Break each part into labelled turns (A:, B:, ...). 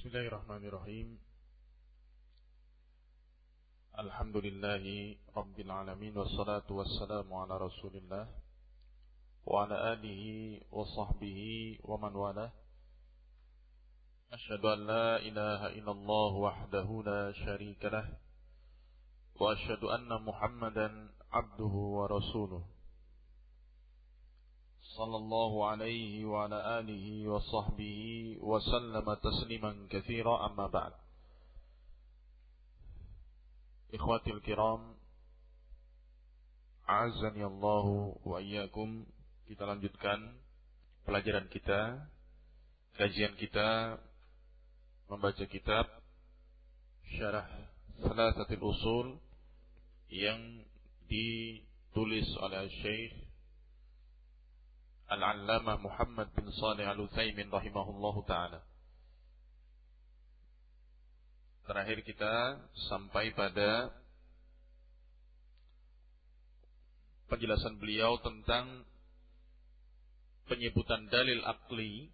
A: بسم الله الرحمن الرحيم. الحمد لله رب العالمين والصلاة والسلام على رسول الله وعلى آله وصحبه ومن والاه. أشهد أن لا إله إلا الله وحده لا شريك له وأشهد أن محمدا عبده ورسوله. صلى الله عليه وعلى آله وصحبه وسلم تسليما كثيرا أما بعد إخواتي الكرام أعزني الله وإياكم kita lanjutkan pelajaran kita kajian kita membaca kitab Syarah Salasatil Usul yang ditulis oleh Syekh Al-Allamah Muhammad bin Salih Al-Utsaimin rahimahullahu taala. Terakhir kita sampai pada penjelasan beliau tentang penyebutan dalil akli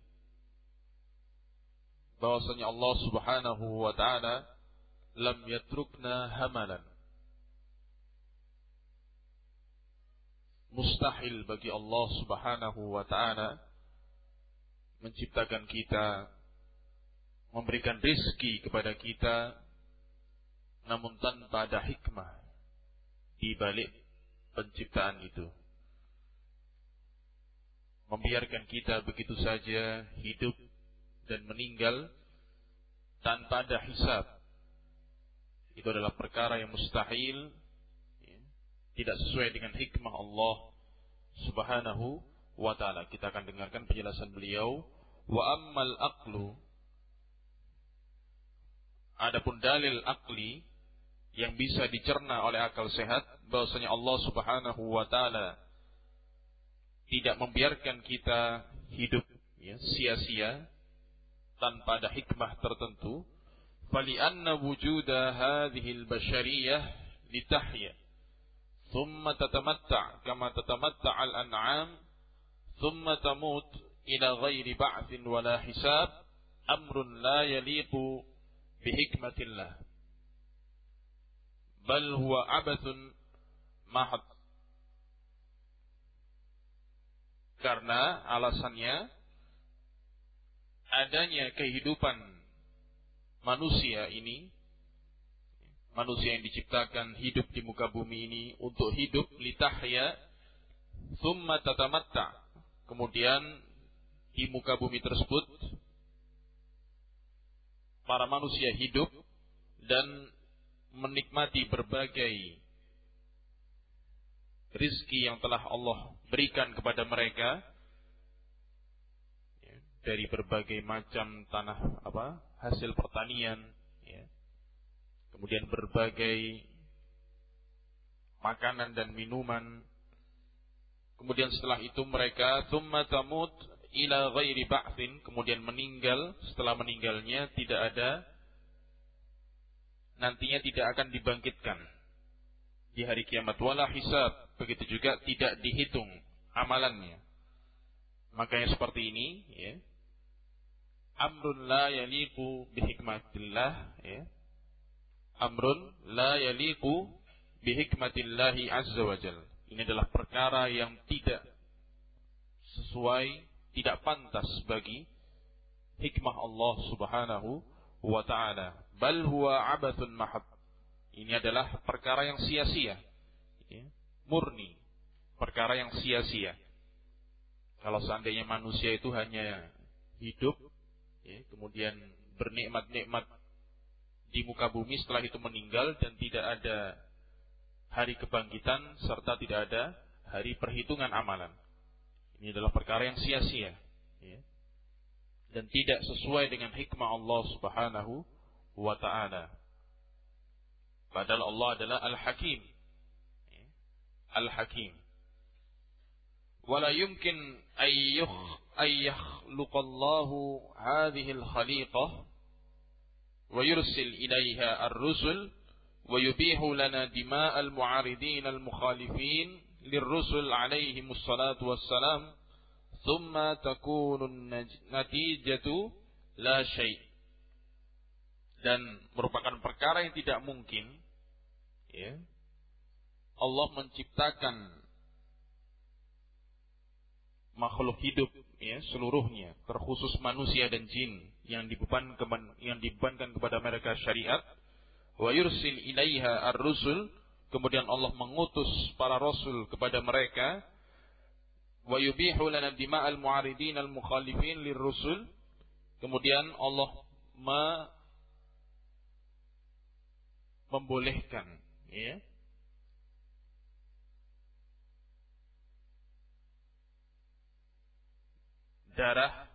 A: bahwasanya Allah Subhanahu wa taala lam yatrukna hamalan mustahil bagi Allah Subhanahu wa taala menciptakan kita memberikan rizki kepada kita namun tanpa ada hikmah di balik penciptaan itu. Membiarkan kita begitu saja hidup dan meninggal tanpa ada hisab itu adalah perkara yang mustahil tidak sesuai dengan hikmah Allah Subhanahu wa taala. Kita akan dengarkan penjelasan beliau. Wa ammal aqlu Adapun dalil akli yang bisa dicerna oleh akal sehat bahwasanya Allah Subhanahu wa taala tidak membiarkan kita hidup ya sia-sia tanpa ada hikmah tertentu. Fali anna wujuda hadhihi al-bashariyah litahya ثم تتمتع كما تتمتع الأنعام ثم تموت إلى غير بعث ولا حساب أمر لا يليق بحكمة الله بل هو عبث محض karena alasannya adanya kehidupan manusia ini manusia yang diciptakan hidup di muka bumi ini untuk hidup litahya summa tatamatta. Kemudian di muka bumi tersebut para manusia hidup dan menikmati berbagai rizki yang telah Allah berikan kepada mereka ya, dari berbagai macam tanah apa hasil pertanian ya, kemudian berbagai makanan dan minuman. Kemudian setelah itu mereka thumma tamut ila ghairi ba'thin, kemudian meninggal, setelah meninggalnya tidak ada nantinya tidak akan dibangkitkan di hari kiamat wala hisab, begitu juga tidak dihitung amalannya. Makanya seperti ini ya. Amrun la yaliqu bihikmatillah ya amrun la yaliqu bihikmatillahi azza wa. Ini adalah perkara yang tidak sesuai, tidak pantas bagi hikmah Allah Subhanahu wa taala. Bal huwa abathun mahab. Ini adalah perkara yang sia-sia. Ya, murni. Perkara yang sia-sia. Kalau seandainya manusia itu hanya hidup, ya, kemudian bernikmat-nikmat di muka bumi setelah itu meninggal dan tidak ada hari kebangkitan serta tidak ada hari perhitungan amalan. Ini adalah perkara yang sia-sia ya. dan tidak sesuai dengan hikmah Allah Subhanahu wa taala. Padahal Allah adalah Al-Hakim. Ya. Al-Hakim. Wala yumkin ayyuh ayyakhluqallahu hadhihi al-khaliqah wa yursil ilaiha ar-rusul wa yubihu lana dima'al mu'aridin al-mukhalifin lirrusul alaihim salatu wassalam thumma dan merupakan perkara yang tidak mungkin ya. Allah menciptakan makhluk hidup ya seluruhnya terkhusus manusia dan jin yang dibebankan yang dibebankan kepada mereka syariat wa yursil ilaiha ar-rusul kemudian Allah mengutus para rasul kepada mereka wa yubihu lana dima'al mu'aridin al-mukhalifin lirrusul kemudian Allah me membolehkan ya darah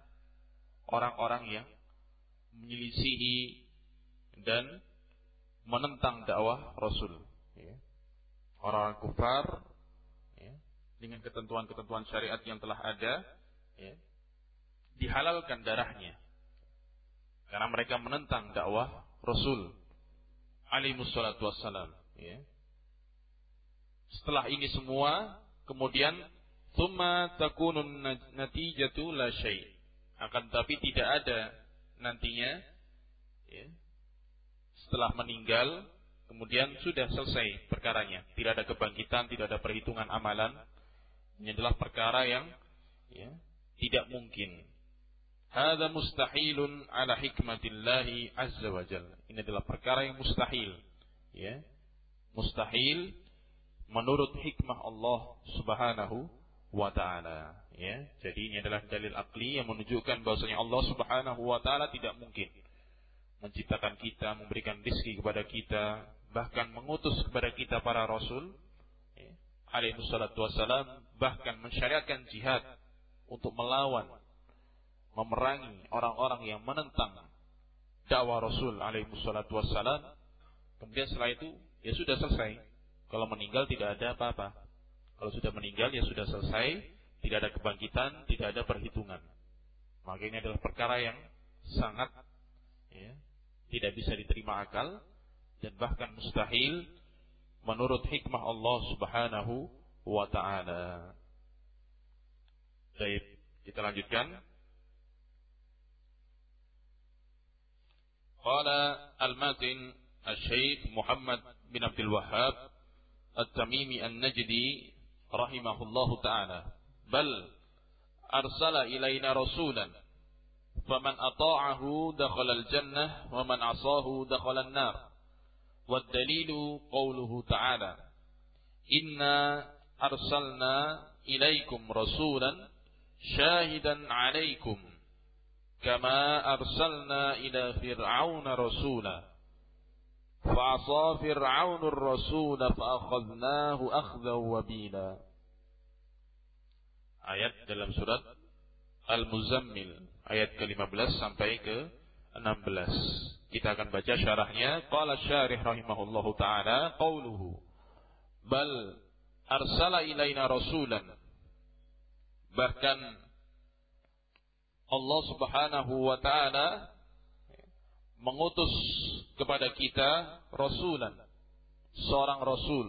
A: orang-orang yang menyelisihi dan menentang dakwah Rasul. Ya. Orang-orang kufar ya, dengan ketentuan-ketentuan syariat yang telah ada, ya, dihalalkan darahnya. Karena mereka menentang dakwah Rasul alaihi wassalatu wassalam. Ya. Setelah ini semua, kemudian Thumma takunun natijatu la syai. Akan tapi tidak ada nantinya ya, setelah meninggal kemudian sudah selesai perkaranya. Tidak ada kebangkitan, tidak ada perhitungan amalan. Ini adalah perkara yang ya, tidak mungkin. Hada mustahilun ala hikmatillahi azza wa jal. Ini adalah perkara yang mustahil. Ya. Mustahil menurut hikmah Allah subhanahu wa taala ya. Jadi ini adalah dalil akli yang menunjukkan bahwasanya Allah Subhanahu wa taala tidak mungkin menciptakan kita, memberikan rezeki kepada kita, bahkan mengutus kepada kita para rasul ya, alaihi salatu wassalam, bahkan mensyariatkan jihad untuk melawan memerangi orang-orang yang menentang dakwah Rasul alaihi salatu wassalam. Kemudian setelah itu ya sudah selesai. Kalau meninggal tidak ada apa-apa. Kalau sudah meninggal ya sudah selesai, tidak ada kebangkitan, tidak ada perhitungan. Maka ini adalah perkara yang sangat ya, tidak bisa diterima akal dan bahkan mustahil menurut hikmah Allah Subhanahu wa taala. Baik, kita lanjutkan. Qala al-Matin Al-Syeikh Muhammad bin Abdul Wahhab At-Tamimi An-Najdi rahimahullahu taala bal arsala ilaina rasulan faman ata'ahu dakhala al-jannah wa man 'asahu dakhala an-nar wad dalilu qawluhu ta'ala inna arsalna ilaikum rasulan syahidan 'alaikum kama arsalna ila fir'auna rasulan فعصى فرعون الرسول فأخذناه أخذا وبيلا ayat dalam surat Al-Muzammil ayat ke-15 sampai ke-16 kita akan baca syarahnya qala syarih rahimahullahu taala qauluhu bal arsala ilaina rasulan bahkan Allah Subhanahu wa taala mengutus kepada kita rasulan. Seorang rasul.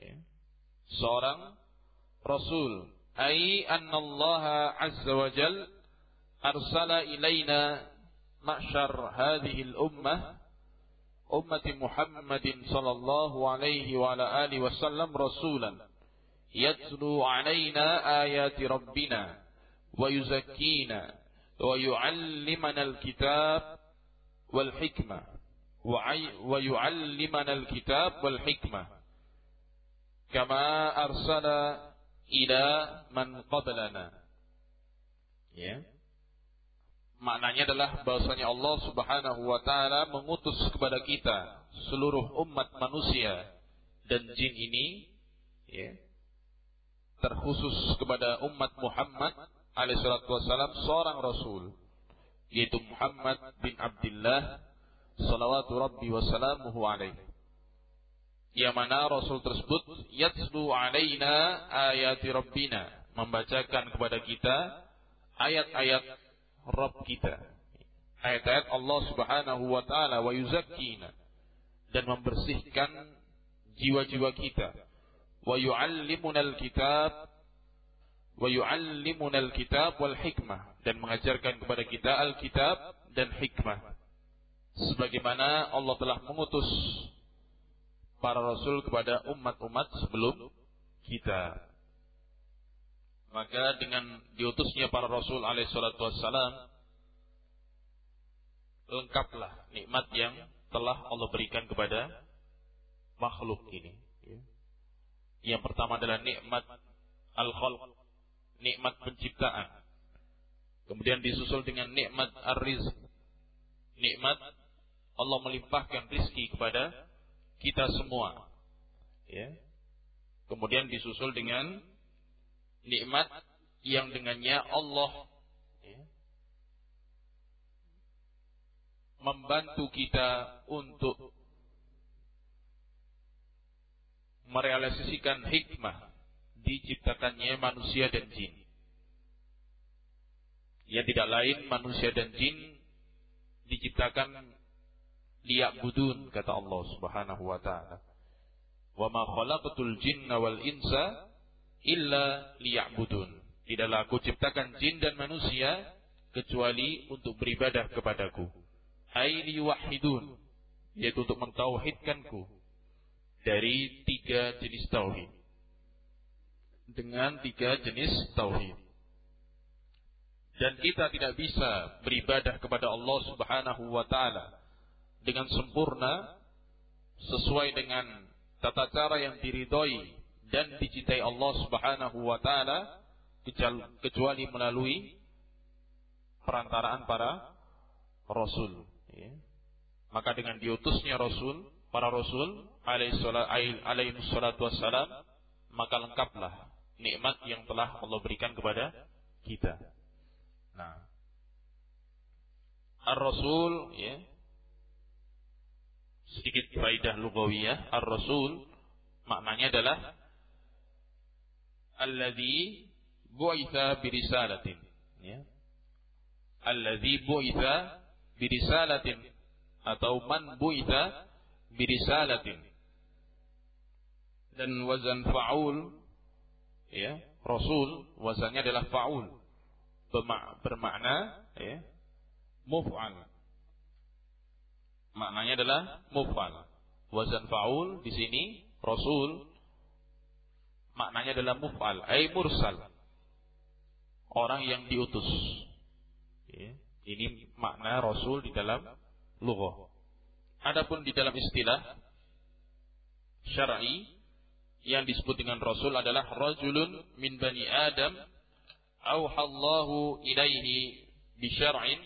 A: Ya. seorang rasul. Ai anna Allah azza wa jal arsala ilaina ma'syar hadhihi al-ummah ummati Muhammadin sallallahu alaihi wa ala alihi wasallam rasulan. Yatlu alaina ayati rabbina wa yuzakkina wa yu'allimana al-kitab wal hikmah. Wa yu'allimana al kitab wal hikmah. Kama arsala ila man qablana. Ya. Maknanya adalah bahwasanya Allah Subhanahu wa taala mengutus kepada kita seluruh umat manusia dan jin ini ya terkhusus kepada umat Muhammad alaihi salatu wasalam seorang rasul yaitu Muhammad bin Abdullah salawatu rabbi wa salamuhu alaihi yang mana Rasul tersebut yatslu alaina ayati rabbina membacakan kepada kita ayat-ayat Rabb kita. Ayat-ayat Allah Subhanahu wa taala wa yuzakkina dan membersihkan jiwa-jiwa kita. Wa yuallimuna alkitab wa yu'allimuna al-kitab wal hikmah dan mengajarkan kepada kita al-kitab dan hikmah. sebagaimana Allah telah mengutus para rasul kepada umat-umat sebelum kita. Maka dengan diutusnya para rasul alaihissalatu wassalam lengkaplah nikmat yang telah Allah berikan kepada makhluk ini. Yang pertama adalah nikmat al-khalq, nikmat penciptaan. Kemudian disusul dengan nikmat ar-rizq, nikmat Allah melimpahkan rizki kepada kita semua. Ya. Kemudian disusul dengan nikmat yang dengannya Allah ya, membantu kita untuk merealisasikan hikmah diciptakannya manusia dan jin. Yang tidak lain manusia dan jin diciptakan liya'budun kata Allah Subhanahu wa taala. Wa ma jinna wal insa illa liya'budun. Tidaklah aku ciptakan jin dan manusia kecuali untuk beribadah kepadaku. Ai liyuwahhidun, yaitu untuk mentauhidkanku dari tiga jenis tauhid. Dengan tiga jenis tauhid. Dan kita tidak bisa beribadah kepada Allah Subhanahu wa taala dengan sempurna sesuai dengan tata cara yang diridhoi dan dicintai Allah Subhanahu wa taala kecuali melalui perantaraan para rasul ya. maka dengan diutusnya rasul para rasul alaihi salatu wassalam maka lengkaplah nikmat yang telah Allah berikan kepada kita nah. Ar-rasul ya. Sedikit faidah lugawiyah. Ar-rasul maknanya adalah alladhi bu'itha birisalatin ya. Alladhi bu'itha birisalatin atau man bu'itha birisalatin. Dan wazan fa'ul ya rasul wazannya adalah fa'ul bermakna ya muf'al maknanya adalah mufal. Wazan faul di sini rasul maknanya adalah mufal, ay mursal. Orang yang diutus. Ya. Ini makna rasul di dalam lughah. Adapun di dalam istilah syar'i yang disebut dengan rasul adalah rajulun min bani Adam ilaihi bi syar'in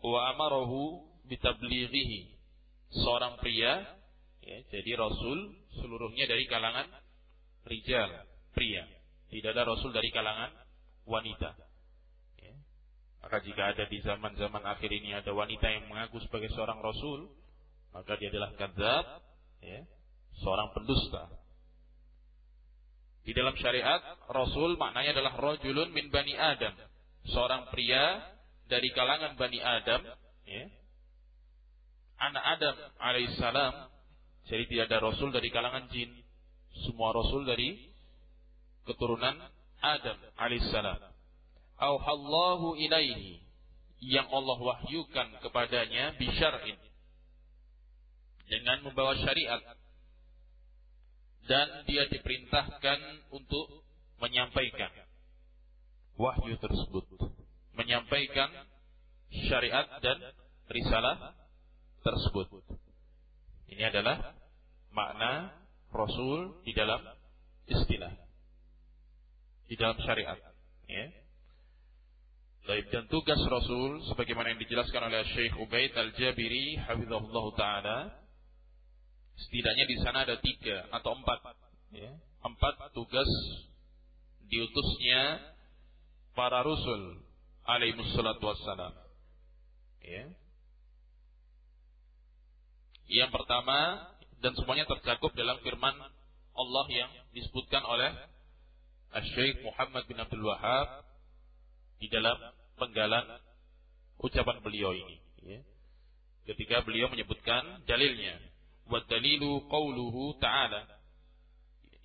A: wa amarahu bitablighihi seorang pria, ya, jadi Rasul seluruhnya dari kalangan rijal, pria. Tidak ada Rasul dari kalangan wanita. Ya. Maka jika ada di zaman-zaman akhir ini ada wanita yang mengaku sebagai seorang Rasul, maka dia adalah kadzab, ya, seorang pendusta. Di dalam syariat, Rasul maknanya adalah rojulun min bani Adam. Seorang pria dari kalangan bani Adam, ya, anak Adam alaihissalam. Jadi tidak ada rasul dari kalangan jin. Semua rasul dari keturunan Adam alaihissalam. Auhallahu ilaihi yang Allah wahyukan kepadanya bisyar'in dengan membawa syariat dan dia diperintahkan untuk menyampaikan wahyu tersebut menyampaikan syariat dan risalah tersebut. Ini adalah makna Rasul di dalam istilah. Di dalam syariat. Ya. Dan tugas Rasul sebagaimana yang dijelaskan oleh Syekh Ubaid Al-Jabiri hafizahullah taala setidaknya di sana ada tiga atau empat ya. empat tugas diutusnya para rasul alaihi wassalam ya yang pertama dan semuanya tercakup dalam firman Allah yang disebutkan oleh Syekh Muhammad bin Abdul Wahab di dalam penggalan ucapan beliau ini. Ya. Ketika beliau menyebutkan dalilnya, dalilu qawluhu ta'ala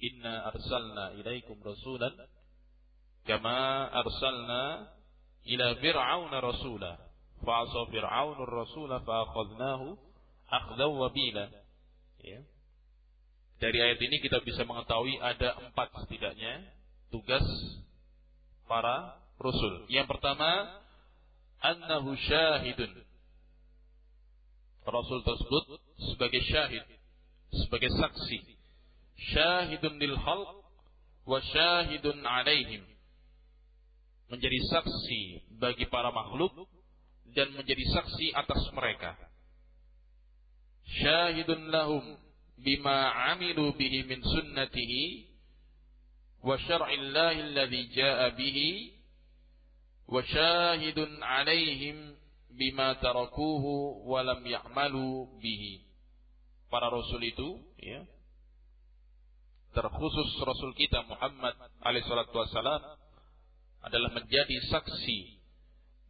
A: inna arsalna ilaikum rasulan kama arsalna ila fir'auna rasulah fa'asa fir'aun ar-rasul fa'akhadnahu akhdaw wabila. Ya. Dari ayat ini kita bisa mengetahui ada empat setidaknya tugas para rasul. Yang pertama, annahu syahidun. Rasul tersebut sebagai syahid, sebagai saksi. Syahidun lil khalq wa syahidun alaihim. Menjadi saksi bagi para makhluk dan menjadi saksi atas mereka. Syahidun lahum bima amilu bihi min sunnatihi wa syar'illahi alladhi ja'a bihi wa syahidun alaihim bima tarakuhu wa lam ya'malu bihi. Para rasul itu ya terkhusus rasul kita Muhammad alaihi salatu wasalam adalah menjadi saksi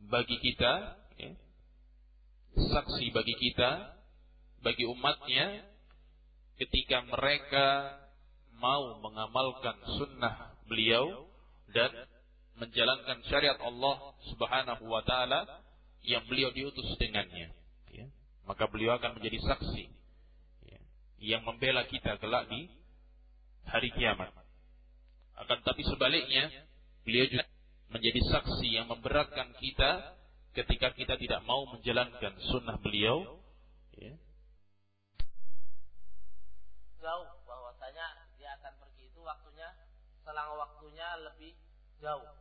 A: bagi kita ya, saksi bagi kita bagi umatnya ketika mereka mau mengamalkan sunnah beliau dan menjalankan syariat Allah Subhanahu wa taala yang beliau diutus dengannya ya. maka beliau akan menjadi saksi yang membela kita kelak di hari kiamat. Akan tapi sebaliknya beliau juga menjadi saksi yang memberatkan kita ketika kita tidak mau menjalankan sunnah beliau. Ya,
B: jauh bahwasanya dia akan pergi itu waktunya selang waktunya lebih jauh